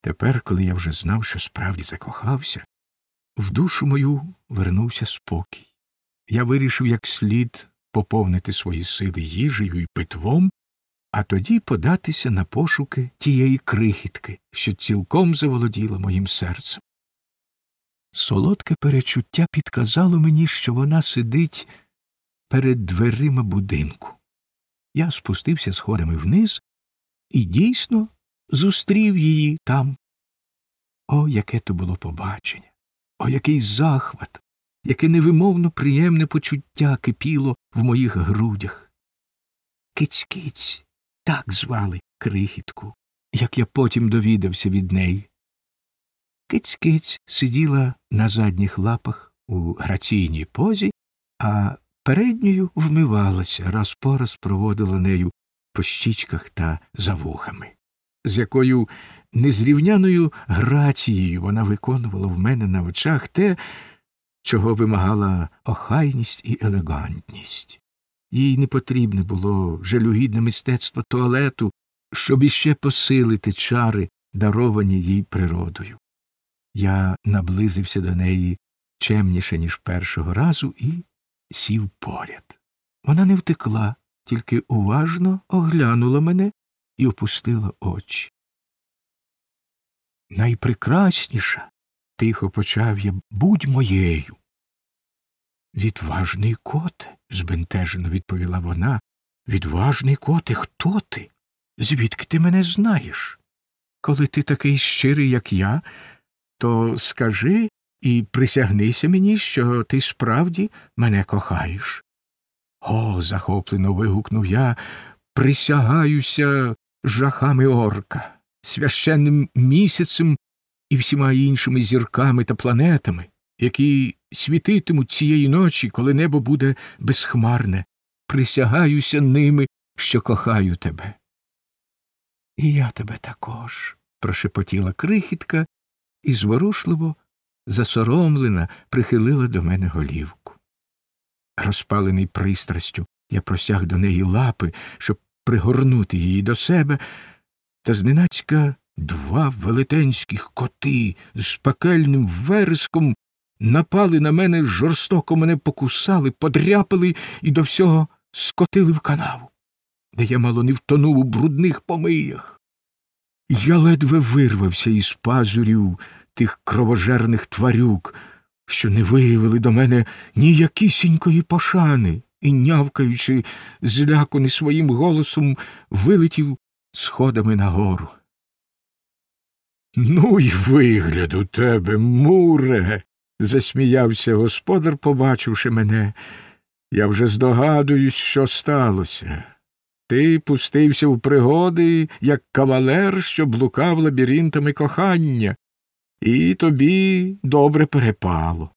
Тепер, коли я вже знав, що справді закохався, в душу мою вернувся спокій. Я вирішив як слід поповнити свої сили їжею і питвом, а тоді податися на пошуки тієї крихітки, що цілком заволоділа моїм серцем. Солодке перечуття підказало мені, що вона сидить перед дверима будинку. Я спустився сходами вниз і дійсно зустрів її там. О, яке то було побачення! О, який захват, яке невимовно приємне почуття кипіло в моїх грудях. Киць-киць, так звали крихітку, як я потім довідався від неї. Киць-киць сиділа на задніх лапах у граційній позі, а передньою вмивалася, раз по раз проводила нею по щічках та за вухами, з якою незрівняною грацією вона виконувала в мене на очах те, чого вимагала охайність і елегантність. Їй не потрібне було жалюгідне мистецтво туалету, щоб іще посилити чари, даровані їй природою. Я наблизився до неї чемніше, ніж першого разу, і сів поряд. Вона не втекла, тільки уважно оглянула мене і опустила очі. Найпрекрасніша, тихо почав я, будь моєю. Відважний коте, збентежено відповіла вона. Відважний коте, хто ти? Звідки ти мене знаєш? Коли ти такий щирий, як я, то скажи і присягнися мені, що ти справді мене кохаєш. О, захоплено вигукнув я, присягаюся жахами орка, священним місяцем і всіма іншими зірками та планетами, які світитимуть цієї ночі, коли небо буде безхмарне, присягаюся ними, що кохаю тебе. І я тебе також, прошепотіла крихітка і зворушливо, засоромлена, прихилила до мене голівку. Розпалений пристрастю, я просяг до неї лапи, щоб пригорнути її до себе, та зненацька два велетенських коти з пекельним вереском напали на мене, жорстоко мене покусали, подряпали і до всього скотили в канаву, де я мало не втонув у брудних помиях. Я ледве вирвався із пазурів тих кровожерних тварюк, що не виявили до мене ніякісінької пошани і, нявкаючи, зляканий своїм голосом, вилетів сходами нагору. Ну й вигляд у тебе, муре, засміявся господар, побачивши мене. Я вже здогадуюсь, що сталося. Ти пустився в пригоди, як кавалер, що блукав лабіринтами кохання, і тобі добре перепало.